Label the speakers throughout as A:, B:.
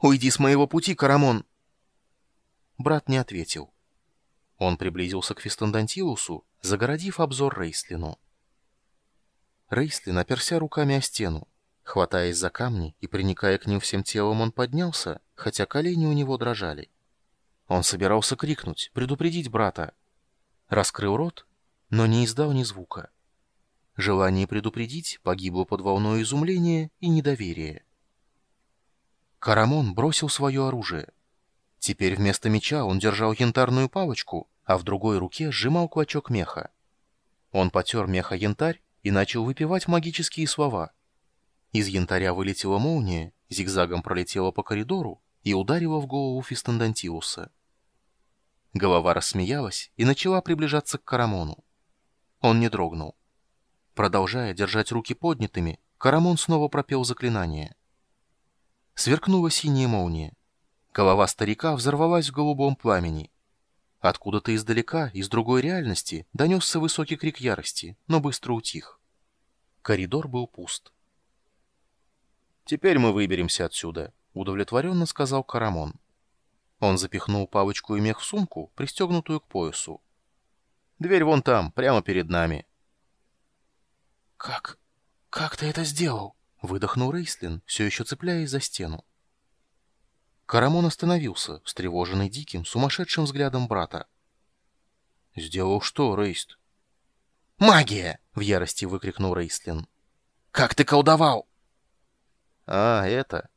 A: Уйди с моего пути, Карамон!» Брат не ответил. Он приблизился к Фистандантилусу, загородив обзор Рейслину. Рейслин, оперся руками о стену. Хватаясь за камни и приникая к ним всем телом, он поднялся, хотя колени у него дрожали. Он собирался крикнуть, предупредить брата. Раскрыл рот, но не издал ни звука. Желание предупредить погибло под волной изумления и недоверия. Карамон бросил свое оружие. Теперь вместо меча он держал янтарную палочку, а в другой руке сжимал клочок меха. Он потер меха янтарь и начал выпивать магические слова. Из янтаря вылетела молния, зигзагом пролетела по коридору и ударила в голову Фистандантиуса. Голова рассмеялась и начала приближаться к Карамону. Он не дрогнул. Продолжая держать руки поднятыми, Карамон снова пропел заклинание. Сверкнула синяя молния. Голова старика взорвалась в голубом пламени. Откуда-то издалека, из другой реальности, донесся высокий крик ярости, но быстро утих. Коридор был пуст. «Теперь мы выберемся отсюда», — удовлетворенно сказал Карамон. Он запихнул палочку и мех в сумку, пристегнутую к поясу. «Дверь вон там, прямо перед нами».
B: «Как... как ты это сделал?» — выдохнул Рейслин, все еще цепляясь за стену.
A: Карамон остановился, встревоженный диким, сумасшедшим взглядом брата. «Сделал что, Рейст?»
B: «Магия!» — в ярости выкрикнул Рейслин. «Как ты колдовал?»
A: «А, это...»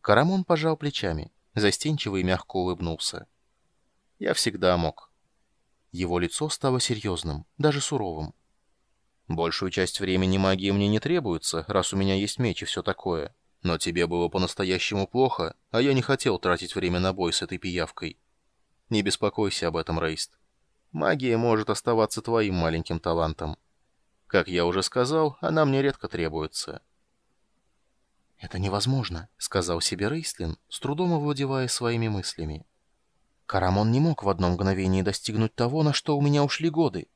A: Карамон пожал плечами, застенчиво и мягко улыбнулся. «Я всегда мог». Его лицо стало серьезным, даже суровым. «Большую часть времени магии мне не требуется, раз у меня есть меч и все такое. Но тебе было по-настоящему плохо, а я не хотел тратить время на бой с этой пиявкой. Не беспокойся об этом, Рейст. Магия может оставаться твоим маленьким талантом. Как я уже сказал, она мне редко требуется».
B: «Это невозможно», — сказал себе Рейслин, с трудом овладевая своими мыслями. «Карамон не мог в одно мгновение достигнуть того, на что у меня ушли годы.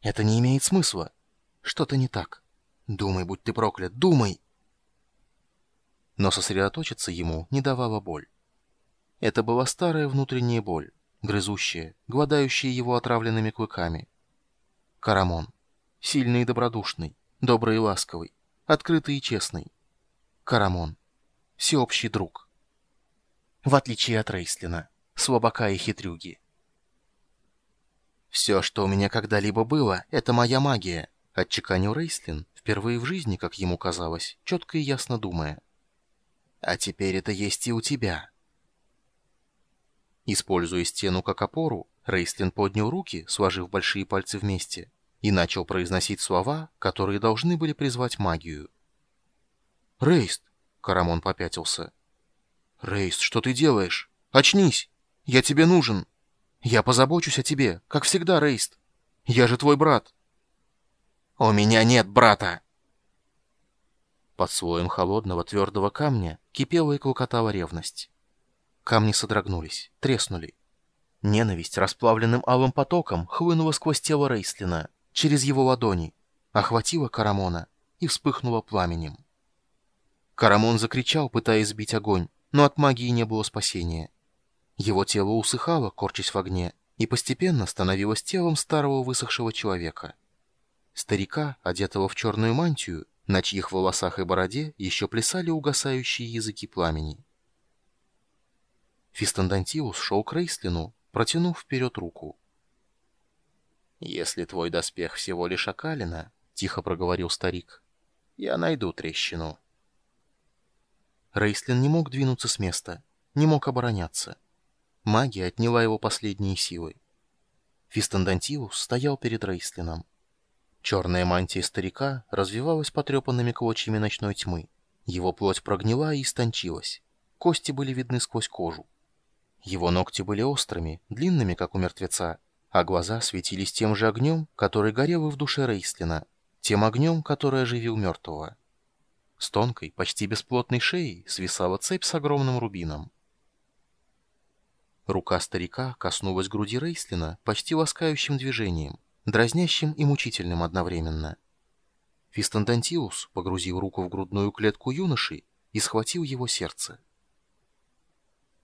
B: Это не имеет смысла. Что-то не так. Думай, будь ты проклят, думай!»
A: Но сосредоточиться ему не давала боль. Это была старая внутренняя боль, грызущая, гладающая его отравленными клыками. Карамон. Сильный и добродушный, добрый и ласковый, открытый и честный. Карамон. Всеобщий друг. В отличие от Рейслина, слабака и хитрюги. «Все, что у меня когда-либо было, это моя магия», — отчеканил Рейслин, впервые в жизни, как ему казалось, четко и ясно думая. А теперь это есть и у тебя. Используя стену как опору, Рейстлин поднял руки, сложив большие пальцы вместе, и начал произносить слова, которые должны были призвать магию. «Рейст!» — Карамон попятился. «Рейст, что ты делаешь? Очнись! Я тебе нужен! Я позабочусь о тебе, как всегда, Рейст! Я же твой брат!» «У меня нет брата!» Под слоем холодного твердого камня кипела и клокотала ревность. Камни содрогнулись, треснули. Ненависть расплавленным алым потоком хлынула сквозь тело Рейслина, через его ладони, охватила Карамона и вспыхнула пламенем. Карамон закричал, пытаясь сбить огонь, но от магии не было спасения. Его тело усыхало, корчась в огне, и постепенно становилось телом старого высохшего человека. Старика, одетого в черную мантию, на чьих волосах и бороде еще плясали угасающие языки пламени. Фистандантиус шел к Рейслину, протянув вперед руку. «Если твой доспех всего лишь окалина, — тихо проговорил старик, — я найду трещину». Рейслин не мог двинуться с места, не мог обороняться. Магия отняла его последние силы. Фистандантиус стоял перед Рейслином. Черная мантия старика развивалась потрепанными клочьями ночной тьмы. Его плоть прогнила и истончилась. Кости были видны сквозь кожу. Его ногти были острыми, длинными, как у мертвеца, а глаза светились тем же огнем, который горел и в душе Рейслина, тем огнем, который оживил мертвого. С тонкой, почти бесплотной шеей свисала цепь с огромным рубином. Рука старика коснулась груди Рейслина почти ласкающим движением, дразнящим и мучительным одновременно. Фистандантиус погрузил руку в грудную клетку юноши и схватил его сердце.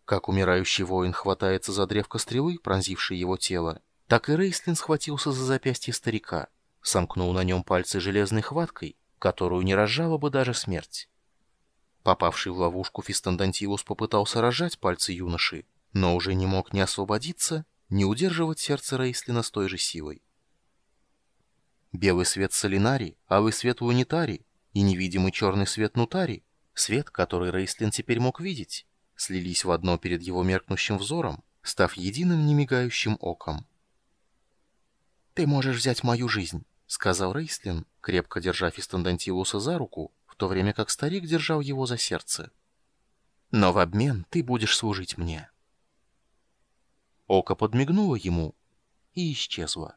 A: Как умирающий воин хватается за древко стрелы, пронзившей его тело, так и Рейслин схватился за запястье старика, сомкнул на нем пальцы железной хваткой, которую не разжала бы даже смерть. Попавший в ловушку Фистандантилус попытался рожать пальцы юноши, но уже не мог ни освободиться, ни удерживать сердце Рейслина с той же силой. Белый свет Солинари, алый свет Лунитари и невидимый черный свет Нутари, свет, который Рейслин теперь мог видеть, слились в одно перед его меркнущим взором, став единым немигающим оком. «Ты можешь взять мою жизнь», — сказал Рейслин, крепко держа Фистандантилуса за руку, в то время как старик держал его за сердце. «Но в обмен ты будешь служить мне». Око подмигнуло ему и исчезло.